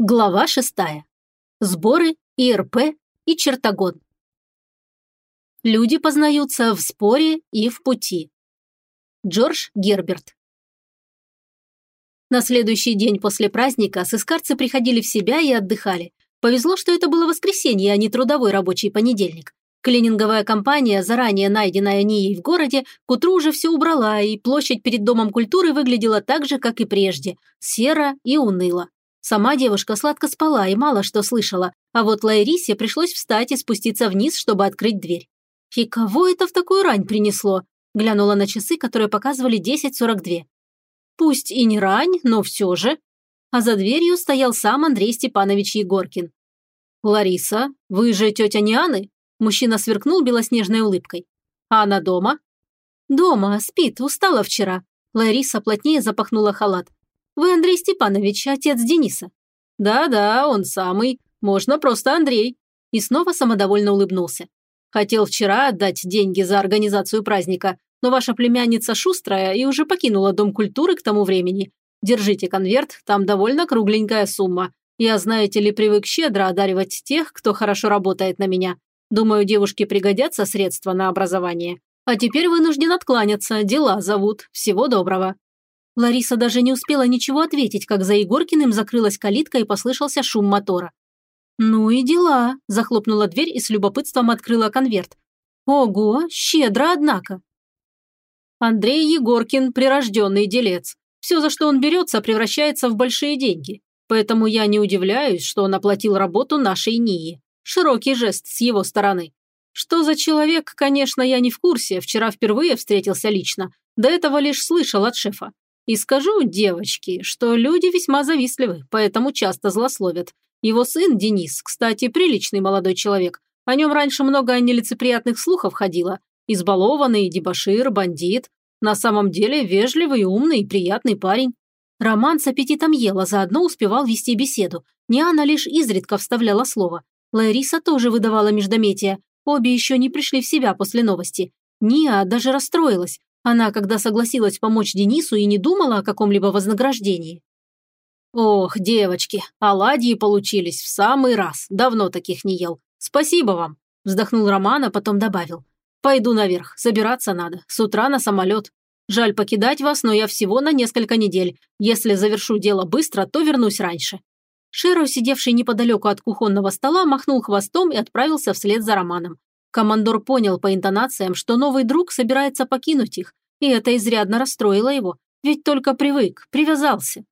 Глава шестая. Сборы, ИРП и чертогон. Люди познаются в споре и в пути. Джордж Герберт. На следующий день после праздника сыскарцы приходили в себя и отдыхали. Повезло, что это было воскресенье, а не трудовой рабочий понедельник. Клининговая компания, заранее найденная Нией в городе, к утру уже все убрала, и площадь перед Домом культуры выглядела так же, как и прежде – серо и уныло. Сама девушка сладко спала и мало что слышала, а вот Лайрисе пришлось встать и спуститься вниз, чтобы открыть дверь. «И кого это в такую рань принесло?» Глянула на часы, которые показывали 10.42. «Пусть и не рань, но все же». А за дверью стоял сам Андрей Степанович Егоркин. «Лариса, вы же тетя Нианы?» Мужчина сверкнул белоснежной улыбкой. «А она дома?» «Дома, спит, устала вчера». Лариса плотнее запахнула халат. Вы Андрей Степанович, отец Дениса?» «Да-да, он самый. Можно просто Андрей». И снова самодовольно улыбнулся. «Хотел вчера отдать деньги за организацию праздника, но ваша племянница шустрая и уже покинула Дом культуры к тому времени. Держите конверт, там довольно кругленькая сумма. Я, знаете ли, привык щедро одаривать тех, кто хорошо работает на меня. Думаю, девушке пригодятся средства на образование. А теперь вынужден откланяться, дела зовут. Всего доброго». Лариса даже не успела ничего ответить, как за Егоркиным закрылась калитка и послышался шум мотора. «Ну и дела», – захлопнула дверь и с любопытством открыла конверт. «Ого, щедро, однако». Андрей Егоркин – прирожденный делец. Все, за что он берется, превращается в большие деньги. Поэтому я не удивляюсь, что он оплатил работу нашей НИИ. Широкий жест с его стороны. Что за человек, конечно, я не в курсе, вчера впервые встретился лично. До этого лишь слышал от шефа. И скажу, девочки, что люди весьма завистливы, поэтому часто злословят. Его сын Денис, кстати, приличный молодой человек. О нем раньше много нелицеприятных слухов ходило. Избалованный, дебошир, бандит. На самом деле вежливый, умный и приятный парень. Роман с аппетитом ела, заодно успевал вести беседу. Ниана лишь изредка вставляла слово. Лариса тоже выдавала междометия. Обе еще не пришли в себя после новости. Ния даже расстроилась. Она, когда согласилась помочь Денису, и не думала о каком-либо вознаграждении. «Ох, девочки, оладьи получились в самый раз. Давно таких не ел. Спасибо вам», – вздохнул Роман, а потом добавил. «Пойду наверх, собираться надо. С утра на самолет. Жаль покидать вас, но я всего на несколько недель. Если завершу дело быстро, то вернусь раньше». Шеро, сидевший неподалеку от кухонного стола, махнул хвостом и отправился вслед за Романом. Командор понял по интонациям, что новый друг собирается покинуть их, и это изрядно расстроило его, ведь только привык, привязался.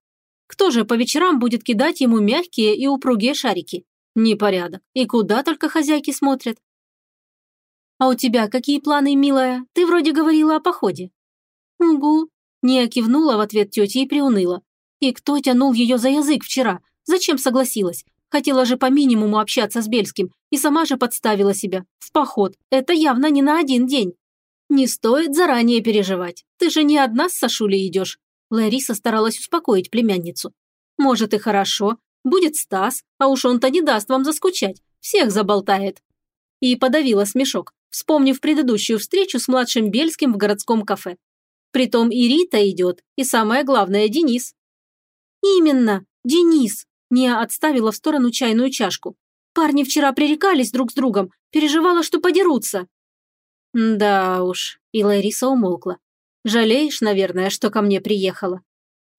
Кто же по вечерам будет кидать ему мягкие и упругие шарики? Непорядок. И куда только хозяйки смотрят. «А у тебя какие планы, милая? Ты вроде говорила о походе». «Угу». Ния кивнула в ответ тете и приуныла. «И кто тянул ее за язык вчера? Зачем согласилась? Хотела же по минимуму общаться с Бельским и сама же подставила себя. В поход. Это явно не на один день. Не стоит заранее переживать. Ты же не одна с Сашулей идешь. Лариса старалась успокоить племянницу. Может и хорошо. Будет Стас, а уж он-то не даст вам заскучать. Всех заболтает. И подавила смешок, вспомнив предыдущую встречу с младшим Бельским в городском кафе. Притом и Рита идет, и самое главное, Денис. Именно, Денис. Ния отставила в сторону чайную чашку. Парни вчера пререкались друг с другом, переживала, что подерутся. Да уж, и Лариса умолкла. Жалеешь, наверное, что ко мне приехала?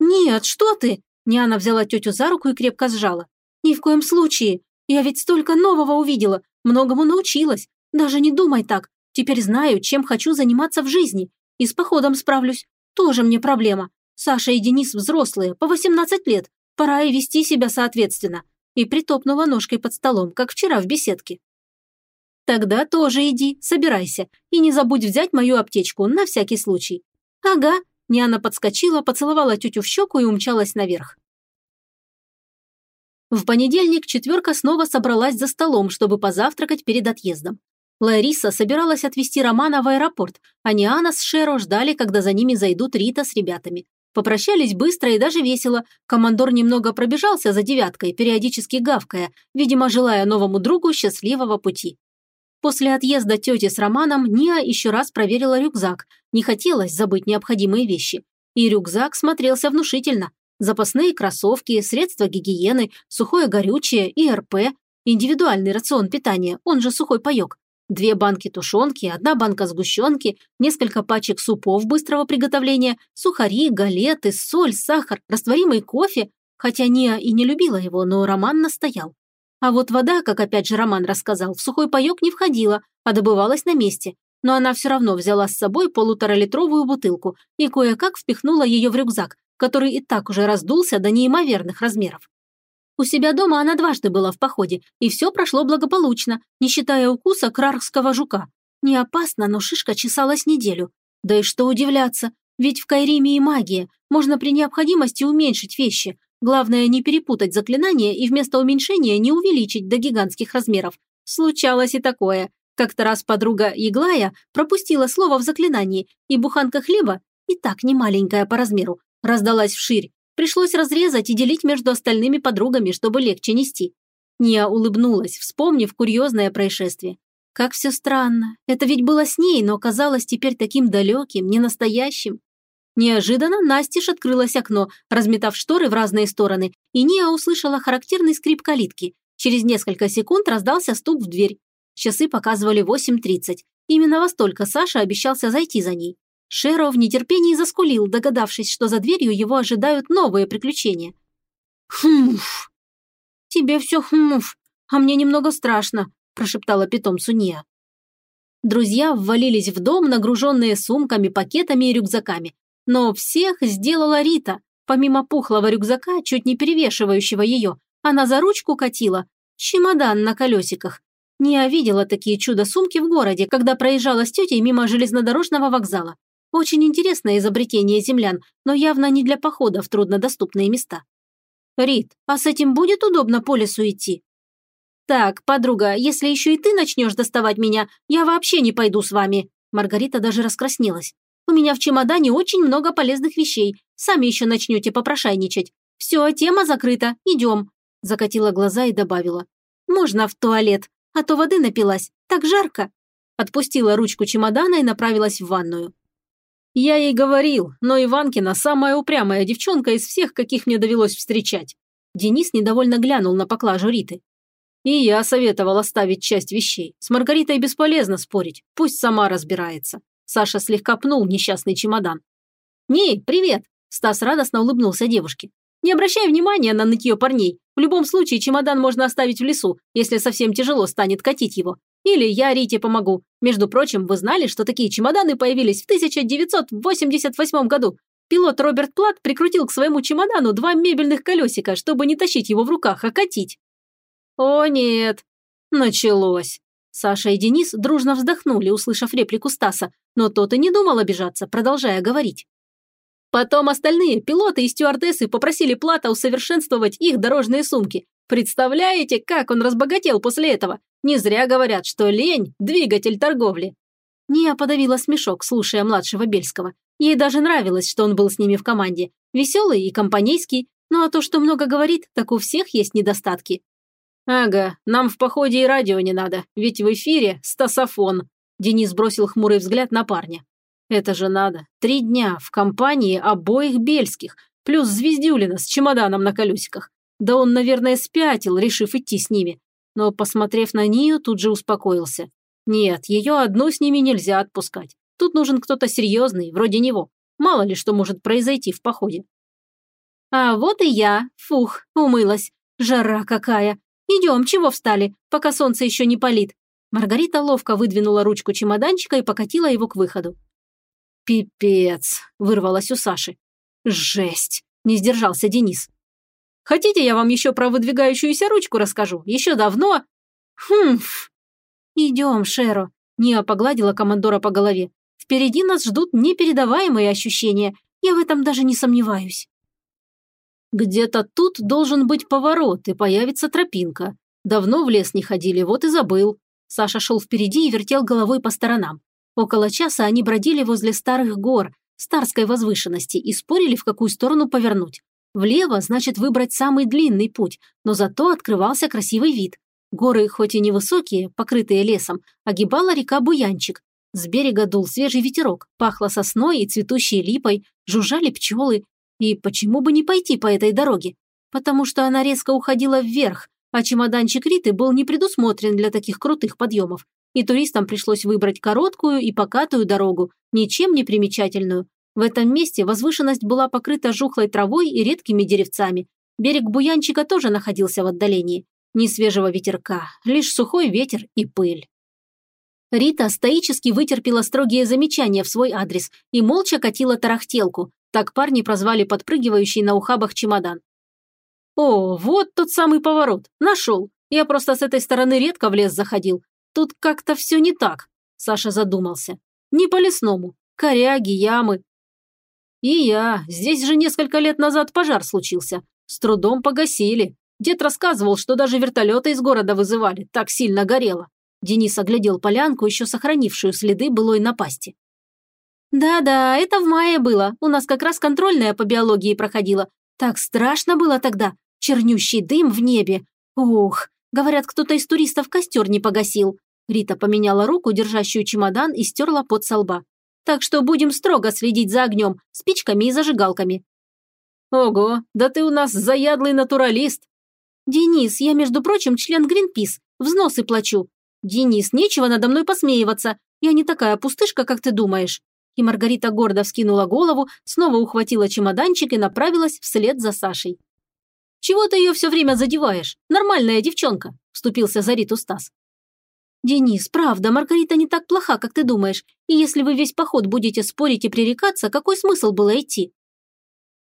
Нет, что ты? Ниана взяла тетю за руку и крепко сжала. Ни в коем случае. Я ведь столько нового увидела, многому научилась. Даже не думай так. Теперь знаю, чем хочу заниматься в жизни. И с походом справлюсь. Тоже мне проблема. Саша и Денис взрослые, по 18 лет. Пора и вести себя соответственно. И притопнула ножкой под столом, как вчера в беседке. Тогда тоже иди, собирайся. И не забудь взять мою аптечку, на всякий случай. Ага. Ниана подскочила, поцеловала тетю в щеку и умчалась наверх. В понедельник четверка снова собралась за столом, чтобы позавтракать перед отъездом. Лариса собиралась отвезти Романа в аэропорт, а Ниана с Шеро ждали, когда за ними зайдут Рита с ребятами. Попрощались быстро и даже весело. Командор немного пробежался за девяткой, периодически гавкая, видимо, желая новому другу счастливого пути. После отъезда тети с Романом Ния еще раз проверила рюкзак. Не хотелось забыть необходимые вещи. И рюкзак смотрелся внушительно. Запасные кроссовки, средства гигиены, сухое горючее, ИРП, индивидуальный рацион питания, он же сухой паёк, две банки тушенки, одна банка сгущенки, несколько пачек супов быстрого приготовления, сухари, галеты, соль, сахар, растворимый кофе, хотя Ния и не любила его, но Роман настоял. А вот вода, как опять же Роман рассказал, в сухой паёк не входила, а добывалась на месте. Но она все равно взяла с собой полуторалитровую бутылку и кое-как впихнула ее в рюкзак, который и так уже раздулся до неимоверных размеров. У себя дома она дважды была в походе, и все прошло благополучно, не считая укуса крарского жука. Не опасно, но шишка чесалась неделю. Да и что удивляться, ведь в Кайриме и магия, можно при необходимости уменьшить вещи, Главное не перепутать заклинание и вместо уменьшения не увеличить до гигантских размеров. Случалось и такое. Как-то раз подруга Иглая пропустила слово в заклинании, и буханка хлеба, и так не маленькая по размеру, раздалась вширь. Пришлось разрезать и делить между остальными подругами, чтобы легче нести. Ния улыбнулась, вспомнив курьезное происшествие. Как все странно. Это ведь было с ней, но казалось теперь таким далеким, ненастоящим. Неожиданно Настеж открылось окно, разметав шторы в разные стороны, и Ния услышала характерный скрип калитки. Через несколько секунд раздался стук в дверь. Часы показывали 8.30. Именно во столько Саша обещался зайти за ней. Шеро в нетерпении заскулил, догадавшись, что за дверью его ожидают новые приключения. «Хмф! Тебе все хмф, а мне немного страшно», – прошептала питомцу Ния. Друзья ввалились в дом, нагруженные сумками, пакетами и рюкзаками. Но всех сделала Рита. Помимо пухлого рюкзака, чуть не перевешивающего ее, она за ручку катила чемодан на колесиках. Не видела такие чудо-сумки в городе, когда проезжала с тетей мимо железнодорожного вокзала. Очень интересное изобретение землян, но явно не для похода в труднодоступные места. «Рит, а с этим будет удобно по лесу идти?» «Так, подруга, если еще и ты начнешь доставать меня, я вообще не пойду с вами». Маргарита даже раскраснелась. У меня в чемодане очень много полезных вещей. Сами еще начнете попрошайничать. Все, тема закрыта. Идем». Закатила глаза и добавила. «Можно в туалет, а то воды напилась. Так жарко». Отпустила ручку чемодана и направилась в ванную. Я ей говорил, но Иванкина самая упрямая девчонка из всех, каких мне довелось встречать. Денис недовольно глянул на поклажу Риты. И я советовал оставить часть вещей. С Маргаритой бесполезно спорить, пусть сама разбирается. Саша слегка пнул несчастный чемодан. «Ней, привет!» Стас радостно улыбнулся девушке. «Не обращай внимания на нытье парней. В любом случае чемодан можно оставить в лесу, если совсем тяжело станет катить его. Или я Рите помогу. Между прочим, вы знали, что такие чемоданы появились в 1988 году? Пилот Роберт Плат прикрутил к своему чемодану два мебельных колесика, чтобы не тащить его в руках, а катить. О нет, началось. Саша и Денис дружно вздохнули, услышав реплику Стаса, но тот и не думал обижаться, продолжая говорить. Потом остальные пилоты и стюардессы попросили Плата усовершенствовать их дорожные сумки. Представляете, как он разбогател после этого? Не зря говорят, что лень – двигатель торговли. Ния подавила смешок, слушая младшего Бельского. Ей даже нравилось, что он был с ними в команде. Веселый и компанейский, ну а то, что много говорит, так у всех есть недостатки. «Ага, нам в походе и радио не надо, ведь в эфире стасофон», Денис бросил хмурый взгляд на парня. «Это же надо. Три дня в компании обоих Бельских, плюс Звездюлина с чемоданом на колесиках. Да он, наверное, спятил, решив идти с ними. Но, посмотрев на Нию, тут же успокоился. Нет, ее одну с ними нельзя отпускать. Тут нужен кто-то серьезный, вроде него. Мало ли что может произойти в походе. А вот и я. Фух, умылась. Жара какая. Идем, чего встали, пока солнце еще не палит?» Маргарита ловко выдвинула ручку чемоданчика и покатила его к выходу. «Пипец!» – вырвалось у Саши. «Жесть!» – не сдержался Денис. «Хотите, я вам еще про выдвигающуюся ручку расскажу? Еще давно...» «Хмф!» «Идем, Шеро!» – Ния погладила командора по голове. «Впереди нас ждут непередаваемые ощущения. Я в этом даже не сомневаюсь». Где-то тут должен быть поворот и появится тропинка. Давно в лес не ходили, вот и забыл. Саша шел впереди и вертел головой по сторонам. Около часа они бродили возле старых гор, старской возвышенности и спорили, в какую сторону повернуть. Влево значит выбрать самый длинный путь, но зато открывался красивый вид. Горы, хоть и невысокие, покрытые лесом, огибала река Буянчик. С берега дул свежий ветерок, пахло сосной и цветущей липой, жужжали пчелы, И почему бы не пойти по этой дороге? Потому что она резко уходила вверх, а чемоданчик Риты был не предусмотрен для таких крутых подъемов, и туристам пришлось выбрать короткую и покатую дорогу, ничем не примечательную. В этом месте возвышенность была покрыта жухлой травой и редкими деревцами. Берег Буянчика тоже находился в отдалении. Ни свежего ветерка, лишь сухой ветер и пыль. Рита стоически вытерпела строгие замечания в свой адрес и молча катила тарахтелку. Так парни прозвали подпрыгивающий на ухабах чемодан. «О, вот тот самый поворот. Нашел. Я просто с этой стороны редко в лес заходил. Тут как-то все не так», – Саша задумался. «Не по-лесному. Коряги, ямы». «И я. Здесь же несколько лет назад пожар случился. С трудом погасили. Дед рассказывал, что даже вертолеты из города вызывали. Так сильно горело». Денис оглядел полянку, еще сохранившую следы былой напасти. «Да-да, это в мае было. У нас как раз контрольная по биологии проходила. Так страшно было тогда. Чернющий дым в небе. Ух, говорят, кто-то из туристов костер не погасил. Рита поменяла руку, держащую чемодан, и стерла под со лба. Так что будем строго следить за огнем, спичками и зажигалками. Ого, да ты у нас заядлый натуралист. Денис, я, между прочим, член Гринпис, взносы плачу. Денис, нечего надо мной посмеиваться. Я не такая пустышка, как ты думаешь. И Маргарита гордо вскинула голову, снова ухватила чемоданчик и направилась вслед за Сашей. «Чего ты ее все время задеваешь? Нормальная девчонка», – вступился за Риту Стас. «Денис, правда, Маргарита не так плоха, как ты думаешь, и если вы весь поход будете спорить и пререкаться, какой смысл было идти?»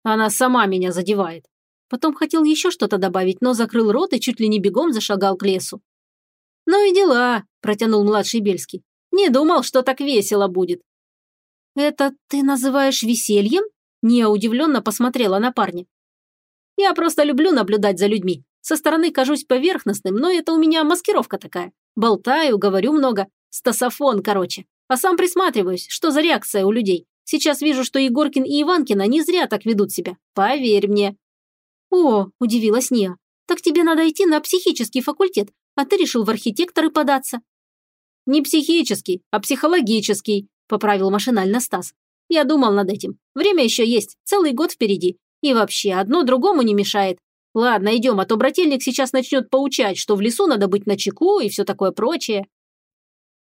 «Она сама меня задевает». Потом хотел еще что-то добавить, но закрыл рот и чуть ли не бегом зашагал к лесу. «Ну и дела», – протянул младший Бельский. «Не думал, что так весело будет». «Это ты называешь весельем?» Ния удивленно посмотрела на парня. Я просто люблю наблюдать за людьми. Со стороны кажусь поверхностным, но это у меня маскировка такая. Болтаю, говорю много. Стасофон, короче. А сам присматриваюсь, что за реакция у людей. Сейчас вижу, что Егоркин и Иванкина не зря так ведут себя. Поверь мне. О, удивилась Ния. Так тебе надо идти на психический факультет, а ты решил в архитекторы податься. Не психический, а психологический, поправил машинально Стас. Я думал над этим. Время еще есть, целый год впереди. И вообще, одно другому не мешает. Ладно, идем, а то брательник сейчас начнет поучать, что в лесу надо быть начеку и все такое прочее.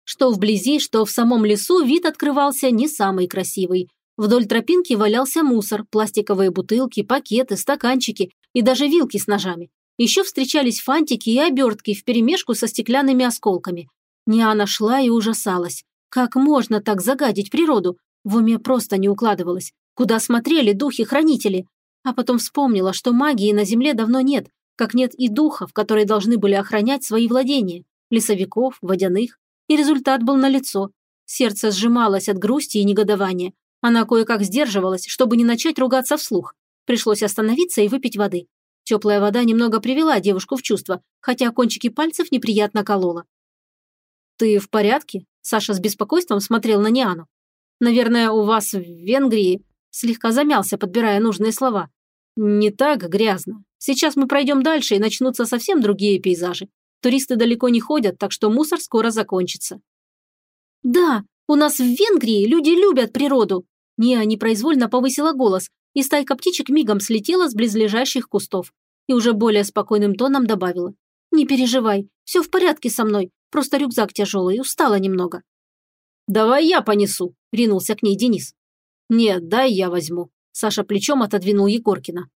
Что вблизи, что в самом лесу вид открывался не самый красивый. Вдоль тропинки валялся мусор, пластиковые бутылки, пакеты, стаканчики и даже вилки с ножами. Еще встречались фантики и обертки вперемешку со стеклянными осколками. Ниана шла и ужасалась. Как можно так загадить природу? В уме просто не укладывалось. Куда смотрели духи-хранители? А потом вспомнила, что магии на Земле давно нет, как нет и духов, которые должны были охранять свои владения, лесовиков, водяных. И результат был налицо. Сердце сжималось от грусти и негодования. Она кое-как сдерживалась, чтобы не начать ругаться вслух. Пришлось остановиться и выпить воды. Теплая вода немного привела девушку в чувство, хотя кончики пальцев неприятно колола. «Ты в порядке?» Саша с беспокойством смотрел на Ниану. «Наверное, у вас в Венгрии Слегка замялся, подбирая нужные слова. «Не так грязно. Сейчас мы пройдем дальше, и начнутся совсем другие пейзажи. Туристы далеко не ходят, так что мусор скоро закончится». «Да, у нас в Венгрии люди любят природу!» Ния непроизвольно повысила голос, и стайка птичек мигом слетела с близлежащих кустов. И уже более спокойным тоном добавила. «Не переживай, все в порядке со мной, просто рюкзак тяжелый, устала немного». «Давай я понесу», – ринулся к ней Денис. «Нет, дай я возьму». Саша плечом отодвинул Егоркина.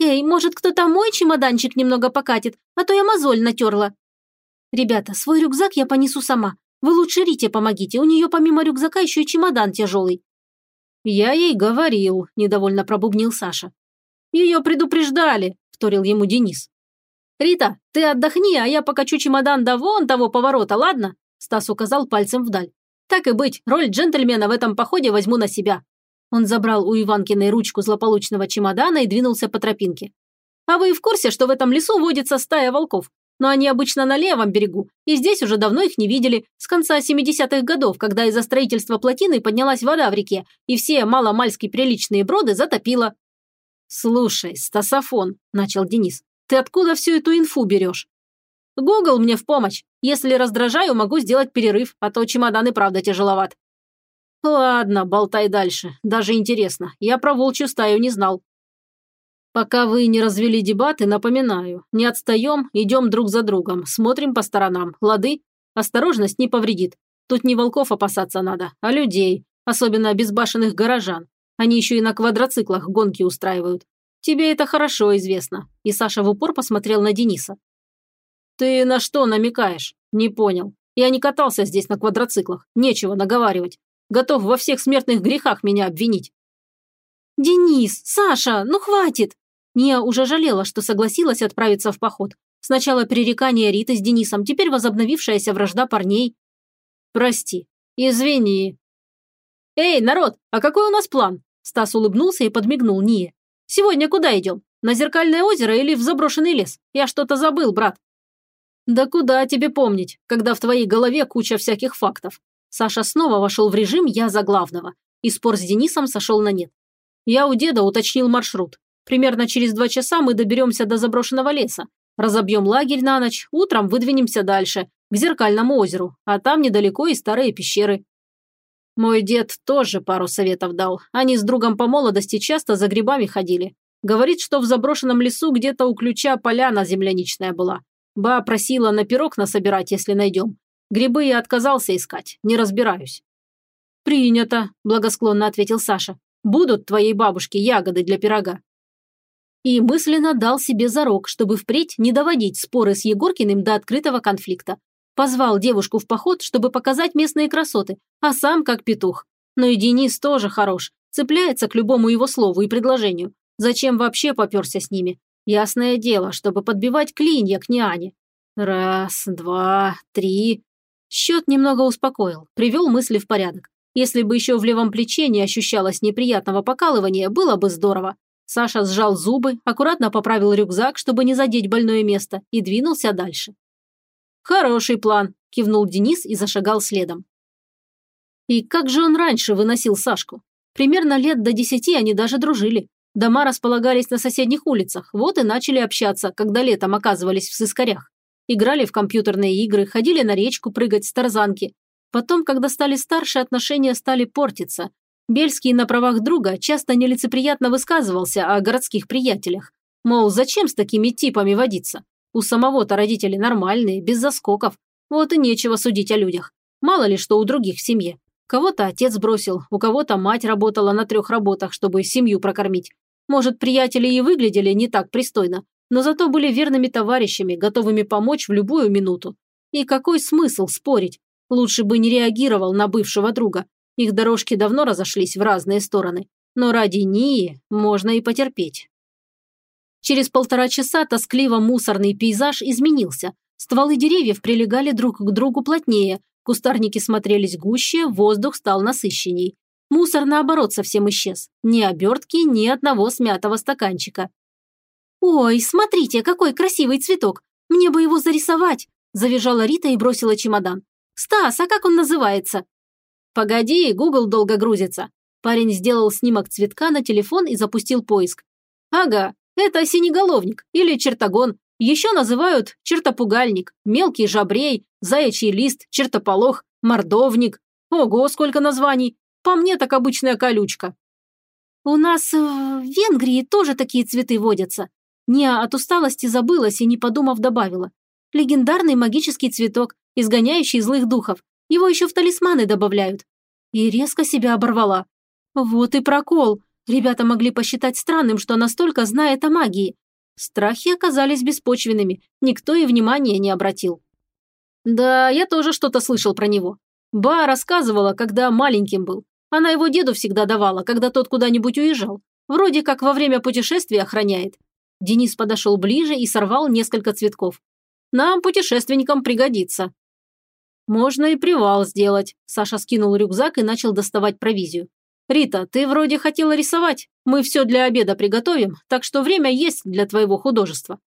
«Эй, может, кто-то мой чемоданчик немного покатит, а то я мозоль натерла». «Ребята, свой рюкзак я понесу сама. Вы лучше Рите помогите, у нее помимо рюкзака еще и чемодан тяжелый». «Я ей говорил», – недовольно пробубнил Саша. «Ее предупреждали», – вторил ему Денис. «Рита, ты отдохни, а я покачу чемодан до вон того поворота, ладно?» Стас указал пальцем вдаль. «Так и быть, роль джентльмена в этом походе возьму на себя. Он забрал у Иванкиной ручку злополучного чемодана и двинулся по тропинке. «А вы в курсе, что в этом лесу водится стая волков? Но они обычно на левом берегу, и здесь уже давно их не видели, с конца 70-х годов, когда из-за строительства плотины поднялась вода в реке, и все маломальски приличные броды затопило». «Слушай, Стасофон», – начал Денис, – «ты откуда всю эту инфу берешь?» «Гугл мне в помощь. Если раздражаю, могу сделать перерыв, а то чемодан и правда тяжеловат. «Ладно, болтай дальше. Даже интересно. Я про волчью стаю не знал. Пока вы не развели дебаты, напоминаю, не отстаем, идем друг за другом, смотрим по сторонам, лады? Осторожность не повредит. Тут не волков опасаться надо, а людей, особенно безбашенных горожан. Они еще и на квадроциклах гонки устраивают. Тебе это хорошо известно. И Саша в упор посмотрел на Дениса. Ты на что намекаешь? Не понял. Я не катался здесь на квадроциклах. Нечего наговаривать. Готов во всех смертных грехах меня обвинить. «Денис, Саша, ну хватит!» Ния уже жалела, что согласилась отправиться в поход. Сначала перерекание Риты с Денисом, теперь возобновившаяся вражда парней. «Прости. Извини». «Эй, народ, а какой у нас план?» Стас улыбнулся и подмигнул Ния. «Сегодня куда идем? На Зеркальное озеро или в заброшенный лес? Я что-то забыл, брат». «Да куда тебе помнить, когда в твоей голове куча всяких фактов?» Саша снова вошел в режим «я за главного», и спор с Денисом сошел на нет. Я у деда уточнил маршрут. Примерно через два часа мы доберемся до заброшенного леса. Разобьем лагерь на ночь, утром выдвинемся дальше, к Зеркальному озеру, а там недалеко и старые пещеры. Мой дед тоже пару советов дал. Они с другом по молодости часто за грибами ходили. Говорит, что в заброшенном лесу где-то у ключа поляна земляничная была. Ба просила на пирог насобирать, если найдем. Грибы я отказался искать, не разбираюсь. «Принято», – благосклонно ответил Саша. Будут твоей бабушке ягоды для пирога». И мысленно дал себе зарок, чтобы впредь не доводить споры с Егоркиным до открытого конфликта. Позвал девушку в поход, чтобы показать местные красоты, а сам как петух. Но и Денис тоже хорош, цепляется к любому его слову и предложению. Зачем вообще поперся с ними? Ясное дело, чтобы подбивать клинья к Ниане. Раз, два, три. Счет немного успокоил, привел мысли в порядок. Если бы еще в левом плече не ощущалось неприятного покалывания, было бы здорово. Саша сжал зубы, аккуратно поправил рюкзак, чтобы не задеть больное место, и двинулся дальше. «Хороший план», – кивнул Денис и зашагал следом. И как же он раньше выносил Сашку? Примерно лет до десяти они даже дружили. Дома располагались на соседних улицах, вот и начали общаться, когда летом оказывались в сыскарях. Играли в компьютерные игры, ходили на речку прыгать с тарзанки, Потом, когда стали старше, отношения стали портиться. Бельский на правах друга часто нелицеприятно высказывался о городских приятелях. Мол, зачем с такими типами водиться? У самого-то родители нормальные, без заскоков. Вот и нечего судить о людях. Мало ли что у других в семье. Кого-то отец бросил, у кого-то мать работала на трех работах, чтобы семью прокормить. Может, приятели и выглядели не так пристойно, но зато были верными товарищами, готовыми помочь в любую минуту. И какой смысл спорить? Лучше бы не реагировал на бывшего друга. Их дорожки давно разошлись в разные стороны. Но ради Нии можно и потерпеть. Через полтора часа тоскливо-мусорный пейзаж изменился. Стволы деревьев прилегали друг к другу плотнее, кустарники смотрелись гуще, воздух стал насыщенней. Мусор, наоборот, совсем исчез. Ни обертки, ни одного смятого стаканчика. «Ой, смотрите, какой красивый цветок! Мне бы его зарисовать!» Завизжала Рита и бросила чемодан. «Стас, а как он называется?» «Погоди, Google долго грузится». Парень сделал снимок цветка на телефон и запустил поиск. «Ага, это синеголовник или чертогон. Еще называют чертопугальник, мелкий жабрей, заячий лист, чертополох, мордовник. Ого, сколько названий. По мне так обычная колючка». «У нас в Венгрии тоже такие цветы водятся». Ния от усталости забылась и, не подумав, добавила. «Легендарный магический цветок, изгоняющий злых духов. Его еще в талисманы добавляют. И резко себя оборвала. Вот и прокол. Ребята могли посчитать странным, что настолько знает о магии. Страхи оказались беспочвенными, никто и внимания не обратил. Да, я тоже что-то слышал про него. Ба рассказывала, когда маленьким был. Она его деду всегда давала, когда тот куда-нибудь уезжал. Вроде как во время путешествия охраняет. Денис подошел ближе и сорвал несколько цветков. Нам, путешественникам, пригодится. «Можно и привал сделать», – Саша скинул рюкзак и начал доставать провизию. «Рита, ты вроде хотела рисовать. Мы все для обеда приготовим, так что время есть для твоего художества».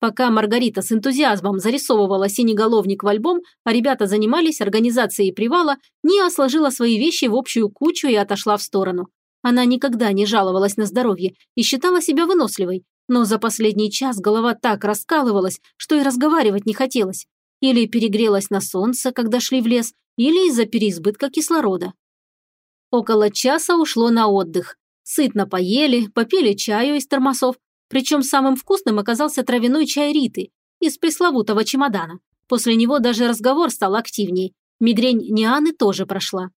Пока Маргарита с энтузиазмом зарисовывала синеголовник в альбом, а ребята занимались организацией привала, Ния сложила свои вещи в общую кучу и отошла в сторону. Она никогда не жаловалась на здоровье и считала себя выносливой, но за последний час голова так раскалывалась, что и разговаривать не хотелось. Или перегрелась на солнце, когда шли в лес, или из-за переизбытка кислорода. Около часа ушло на отдых. Сытно поели, попили чаю из термосов, Причем самым вкусным оказался травяной чай Риты из пресловутого чемодана. После него даже разговор стал активнее. Мигрень Нианы тоже прошла.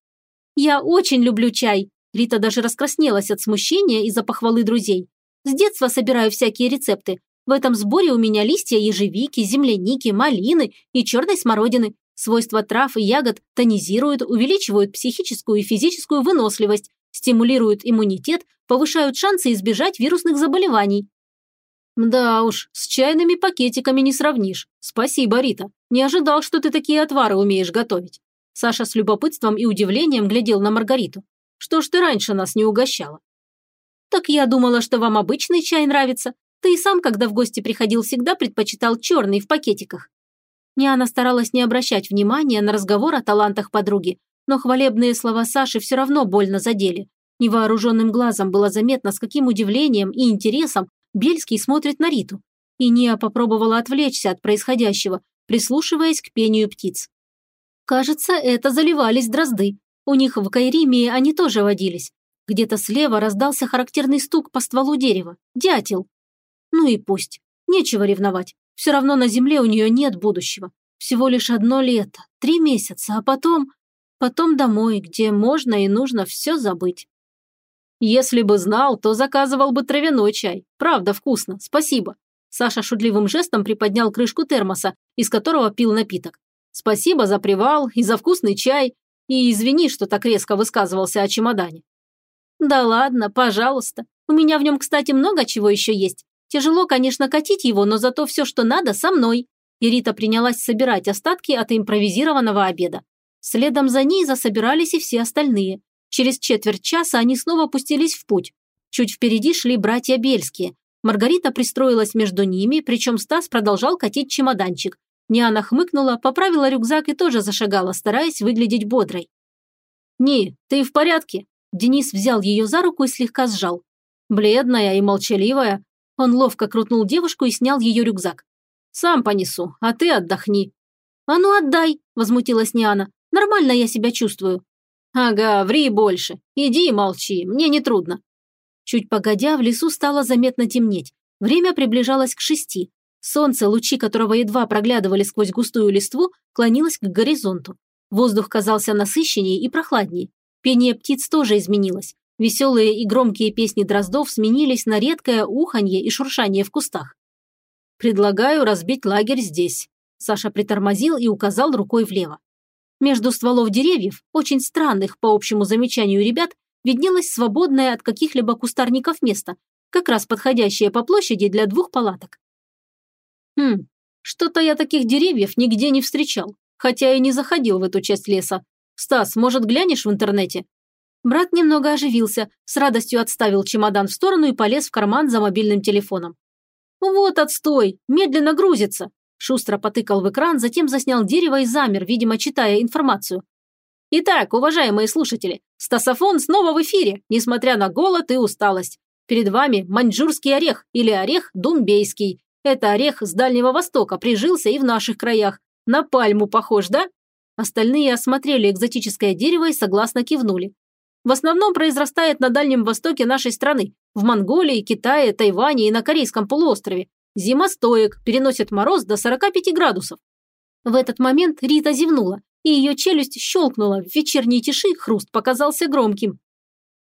«Я очень люблю чай!» Рита даже раскраснелась от смущения из-за похвалы друзей. «С детства собираю всякие рецепты. В этом сборе у меня листья ежевики, земляники, малины и черной смородины. Свойства трав и ягод тонизируют, увеличивают психическую и физическую выносливость, стимулируют иммунитет, повышают шансы избежать вирусных заболеваний. Да уж, с чайными пакетиками не сравнишь. Спасибо, Рита. Не ожидал, что ты такие отвары умеешь готовить. Саша с любопытством и удивлением глядел на Маргариту. Что ж ты раньше нас не угощала? Так я думала, что вам обычный чай нравится. Ты и сам, когда в гости приходил, всегда предпочитал черный в пакетиках. Ниана старалась не обращать внимания на разговор о талантах подруги, но хвалебные слова Саши все равно больно задели. Невооруженным глазом было заметно, с каким удивлением и интересом Бельский смотрит на Риту. И Ния попробовала отвлечься от происходящего, прислушиваясь к пению птиц. Кажется, это заливались дрозды. У них в Кайримии они тоже водились. Где-то слева раздался характерный стук по стволу дерева. Дятел. Ну и пусть. Нечего ревновать. Все равно на земле у нее нет будущего. Всего лишь одно лето, три месяца, а потом... Потом домой, где можно и нужно все забыть. Если бы знал, то заказывал бы травяной чай. Правда, вкусно, спасибо. Саша шутливым жестом приподнял крышку термоса, из которого пил напиток. Спасибо за привал и за вкусный чай. И извини, что так резко высказывался о чемодане. Да ладно, пожалуйста. У меня в нем, кстати, много чего еще есть. Тяжело, конечно, катить его, но зато все, что надо, со мной. И Рита принялась собирать остатки от импровизированного обеда. Следом за ней засобирались и все остальные. Через четверть часа они снова пустились в путь. Чуть впереди шли братья Бельские. Маргарита пристроилась между ними, причем Стас продолжал катить чемоданчик. Ниана хмыкнула, поправила рюкзак и тоже зашагала, стараясь выглядеть бодрой. «Ни, ты в порядке?» Денис взял ее за руку и слегка сжал. Бледная и молчаливая, он ловко крутнул девушку и снял ее рюкзак. «Сам понесу, а ты отдохни». «А ну отдай!» – возмутилась Ниана. «Нормально я себя чувствую». «Ага, ври больше. Иди и молчи, мне не трудно». Чуть погодя, в лесу стало заметно темнеть. Время приближалось к шести. Солнце, лучи которого едва проглядывали сквозь густую листву, клонилось к горизонту. Воздух казался насыщеннее и прохладнее. Пение птиц тоже изменилось. Веселые и громкие песни дроздов сменились на редкое уханье и шуршание в кустах. «Предлагаю разбить лагерь здесь». Саша притормозил и указал рукой влево. Между стволов деревьев, очень странных по общему замечанию ребят, виднелось свободное от каких-либо кустарников место, как раз подходящее по площади для двух палаток. Хм, что-то я таких деревьев нигде не встречал, хотя и не заходил в эту часть леса. Стас, может, глянешь в интернете? Брат немного оживился, с радостью отставил чемодан в сторону и полез в карман за мобильным телефоном. «Вот отстой! Медленно грузится!» Шустро потыкал в экран, затем заснял дерево и замер, видимо, читая информацию. Итак, уважаемые слушатели, стасофон снова в эфире, несмотря на голод и усталость. Перед вами маньчжурский орех или орех думбейский. Это орех с Дальнего Востока, прижился и в наших краях. На пальму похож, да? Остальные осмотрели экзотическое дерево и согласно кивнули в основном произрастает на Дальнем Востоке нашей страны, в Монголии, Китае, Тайване и на Корейском полуострове. Зима стоек, переносит мороз до 45 градусов. В этот момент Рита зевнула, и ее челюсть щелкнула, в вечерней тиши хруст показался громким.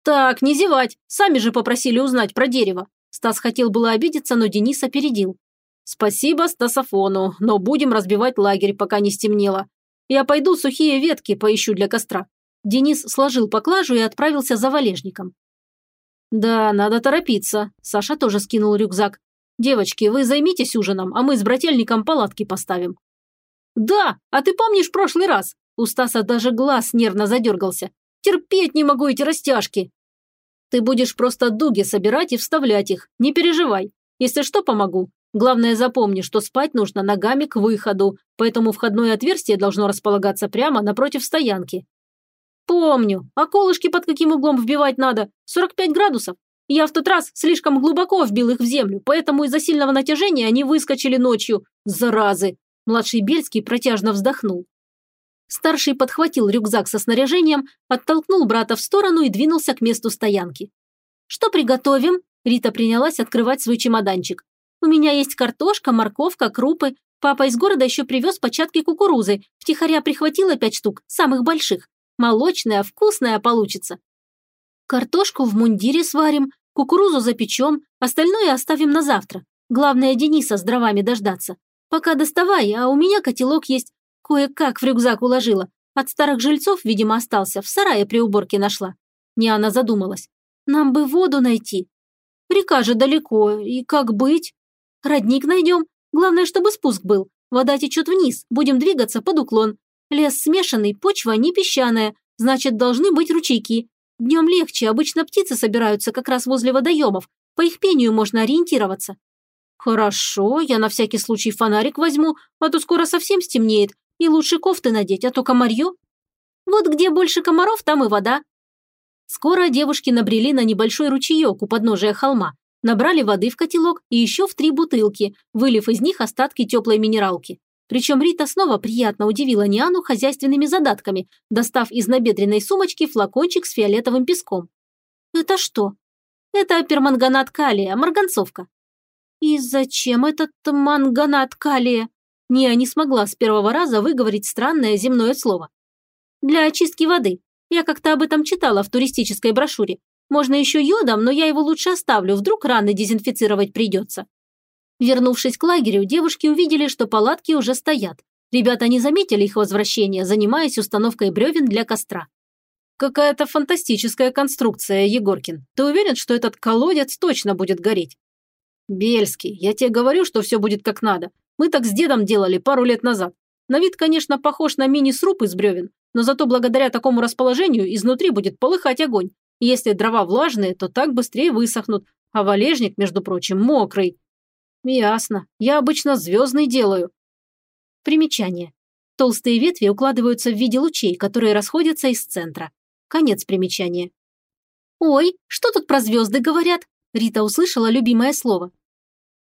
«Так, не зевать, сами же попросили узнать про дерево». Стас хотел было обидеться, но Денис опередил. «Спасибо Стасофону, но будем разбивать лагерь, пока не стемнело. Я пойду сухие ветки поищу для костра. Денис сложил поклажу и отправился за валежником. «Да, надо торопиться», – Саша тоже скинул рюкзак. «Девочки, вы займитесь ужином, а мы с брательником палатки поставим». «Да, а ты помнишь прошлый раз?» У Стаса даже глаз нервно задергался. «Терпеть не могу эти растяжки!» «Ты будешь просто дуги собирать и вставлять их, не переживай. Если что, помогу. Главное запомни, что спать нужно ногами к выходу, поэтому входное отверстие должно располагаться прямо напротив стоянки. «Помню. А колышки под каким углом вбивать надо? 45 градусов? Я в тот раз слишком глубоко вбил их в землю, поэтому из-за сильного натяжения они выскочили ночью. Заразы!» Младший Бельский протяжно вздохнул. Старший подхватил рюкзак со снаряжением, оттолкнул брата в сторону и двинулся к месту стоянки. «Что приготовим?» Рита принялась открывать свой чемоданчик. «У меня есть картошка, морковка, крупы. Папа из города еще привез початки кукурузы. Втихаря прихватила пять штук, самых больших. Молочная, вкусная получится. Картошку в мундире сварим, кукурузу запечем, остальное оставим на завтра. Главное Дениса с дровами дождаться. Пока доставай, а у меня котелок есть. Кое-как в рюкзак уложила. От старых жильцов, видимо, остался, в сарае при уборке нашла. Не она задумалась. Нам бы воду найти. Река же далеко, и как быть? Родник найдем. Главное, чтобы спуск был. Вода течет вниз, будем двигаться под уклон. Лес смешанный, почва не песчаная, значит, должны быть ручейки. Днем легче, обычно птицы собираются как раз возле водоемов. По их пению можно ориентироваться. Хорошо, я на всякий случай фонарик возьму, а то скоро совсем стемнеет, и лучше кофты надеть, а то комарье. Вот где больше комаров, там и вода. Скоро девушки набрели на небольшой ручеек у подножия холма, набрали воды в котелок и еще в три бутылки, вылив из них остатки теплой минералки. Причем Рита снова приятно удивила Ниану хозяйственными задатками, достав из набедренной сумочки флакончик с фиолетовым песком. «Это что?» «Это перманганат калия, марганцовка». «И зачем этот манганат калия?» Ния не смогла с первого раза выговорить странное земное слово. «Для очистки воды. Я как-то об этом читала в туристической брошюре. Можно еще йодом, но я его лучше оставлю, вдруг раны дезинфицировать придется». Вернувшись к лагерю, девушки увидели, что палатки уже стоят. Ребята не заметили их возвращения, занимаясь установкой бревен для костра. «Какая-то фантастическая конструкция, Егоркин. Ты уверен, что этот колодец точно будет гореть?» «Бельский, я тебе говорю, что все будет как надо. Мы так с дедом делали пару лет назад. На вид, конечно, похож на мини-сруб из бревен, но зато благодаря такому расположению изнутри будет полыхать огонь. если дрова влажные, то так быстрее высохнут, а валежник, между прочим, мокрый. Ясно. Я обычно звездный делаю. Примечание. Толстые ветви укладываются в виде лучей, которые расходятся из центра. Конец примечания. «Ой, что тут про звезды говорят?» Рита услышала любимое слово.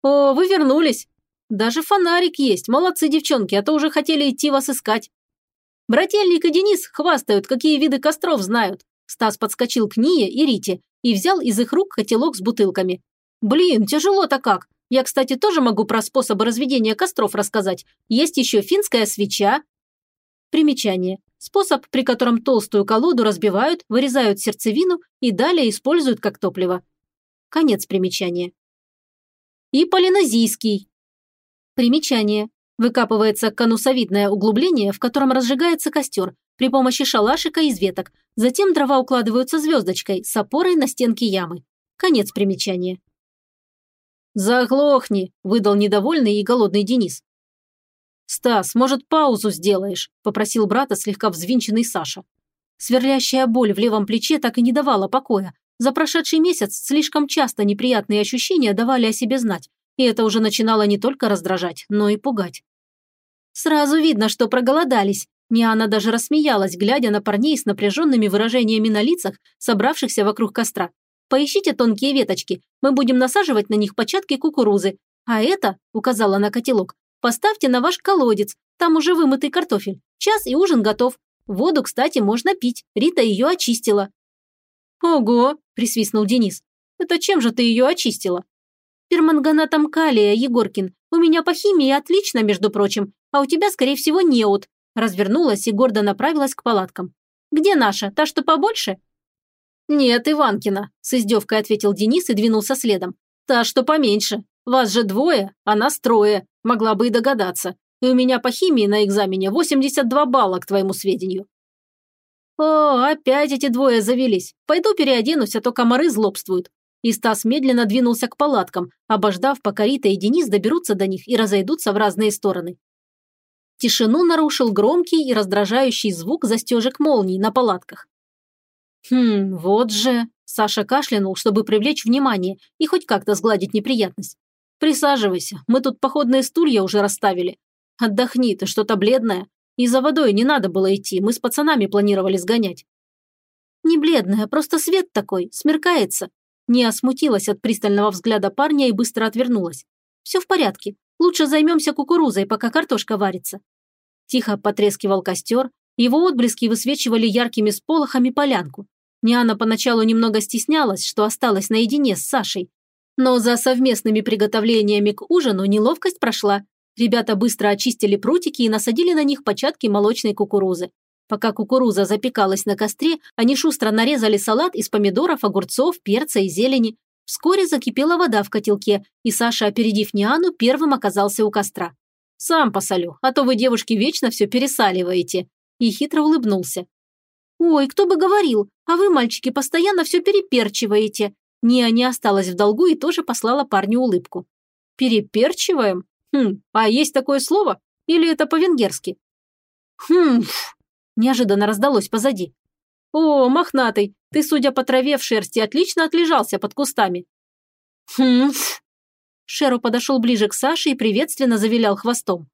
«О, вы вернулись. Даже фонарик есть. Молодцы, девчонки, а то уже хотели идти вас искать». Брательник и Денис хвастают, какие виды костров знают. Стас подскочил к Ние и Рите и взял из их рук котелок с бутылками. «Блин, тяжело-то как. Я, кстати, тоже могу про способы разведения костров рассказать. Есть еще финская свеча. Примечание. Способ, при котором толстую колоду разбивают, вырезают сердцевину и далее используют как топливо. Конец примечания. И полинезийский. Примечание. Выкапывается конусовидное углубление, в котором разжигается костер при помощи шалашика из веток. Затем дрова укладываются звездочкой с опорой на стенки ямы. Конец примечания. «Заглохни!» – выдал недовольный и голодный Денис. «Стас, может, паузу сделаешь?» – попросил брата слегка взвинченный Саша. Сверлящая боль в левом плече так и не давала покоя. За прошедший месяц слишком часто неприятные ощущения давали о себе знать, и это уже начинало не только раздражать, но и пугать. Сразу видно, что проголодались. Ниана даже рассмеялась, глядя на парней с напряженными выражениями на лицах, собравшихся вокруг костра. Поищите тонкие веточки, мы будем насаживать на них початки кукурузы. А это, указала на котелок, поставьте на ваш колодец, там уже вымытый картофель. Час и ужин готов. Воду, кстати, можно пить, Рита ее очистила». «Ого!» – присвистнул Денис. «Это чем же ты ее очистила?» «Перманганатом калия, Егоркин. У меня по химии отлично, между прочим, а у тебя, скорее всего, неуд». Развернулась и гордо направилась к палаткам. «Где наша? Та, что побольше?» «Нет, Иванкина», – с издевкой ответил Денис и двинулся следом. «Та, что поменьше. Вас же двое, а нас трое. Могла бы и догадаться. И у меня по химии на экзамене 82 балла, к твоему сведению». «О, опять эти двое завелись. Пойду переоденусь, а то комары злобствуют». И Стас медленно двинулся к палаткам, обождав, пока Рита и Денис доберутся до них и разойдутся в разные стороны. Тишину нарушил громкий и раздражающий звук застежек молний на палатках. «Хм, вот же...» Саша кашлянул, чтобы привлечь внимание и хоть как-то сгладить неприятность. «Присаживайся, мы тут походные стулья уже расставили. Отдохни, ты что-то бледная. И за водой не надо было идти, мы с пацанами планировали сгонять». «Не бледная, просто свет такой, смеркается». Не осмутилась от пристального взгляда парня и быстро отвернулась. «Все в порядке. Лучше займемся кукурузой, пока картошка варится». Тихо потрескивал костер, его отблески высвечивали яркими сполохами полянку. Ниана поначалу немного стеснялась, что осталась наедине с Сашей, Но за совместными приготовлениями к ужину неловкость прошла. Ребята быстро очистили прутики и насадили на них початки молочной кукурузы. Пока кукуруза запекалась на костре, они шустро нарезали салат из помидоров, огурцов, перца и зелени. Вскоре закипела вода в котелке, и Саша, опередив Ниану, первым оказался у костра. «Сам посолю, а то вы, девушки, вечно все пересаливаете», и хитро улыбнулся. «Ой, кто бы говорил, а вы, мальчики, постоянно все переперчиваете». Ния не осталась в долгу и тоже послала парню улыбку. «Переперчиваем? Хм, а есть такое слово? Или это по-венгерски?» «Хм, неожиданно раздалось позади. «О, мохнатый, ты, судя по траве в шерсти, отлично отлежался под кустами». «Хм...» Шеру подошел ближе к Саше и приветственно завилял хвостом.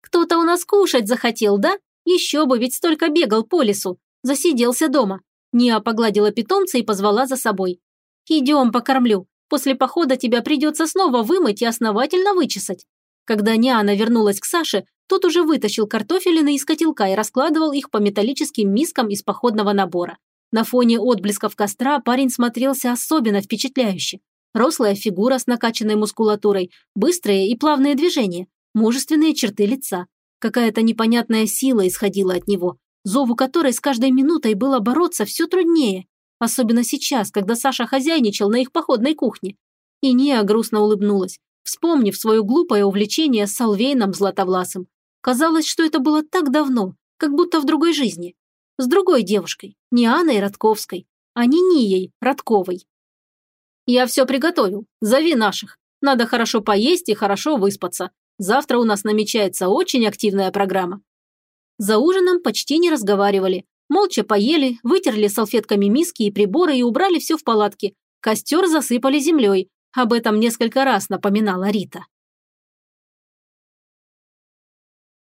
«Кто-то у нас кушать захотел, да? Еще бы, ведь столько бегал по лесу. Засиделся дома». Ниа погладила питомца и позвала за собой. «Идем, покормлю. После похода тебя придется снова вымыть и основательно вычесать». Когда Ниана вернулась к Саше, тот уже вытащил картофелины из котелка и раскладывал их по металлическим мискам из походного набора. На фоне отблесков костра парень смотрелся особенно впечатляюще. Рослая фигура с накачанной мускулатурой, быстрые и плавные движения, мужественные черты лица. Какая-то непонятная сила исходила от него, зову которой с каждой минутой было бороться все труднее. Особенно сейчас, когда Саша хозяйничал на их походной кухне. И Ния грустно улыбнулась, вспомнив свое глупое увлечение с Салвейном Златовласым. Казалось, что это было так давно, как будто в другой жизни. С другой девушкой, не Анной Радковской, а не Нией Радковой. «Я все приготовил. Зови наших. Надо хорошо поесть и хорошо выспаться. Завтра у нас намечается очень активная программа». За ужином почти не разговаривали. Молча поели, вытерли салфетками миски и приборы и убрали все в палатке. Костер засыпали землей. Об этом несколько раз напоминала Рита.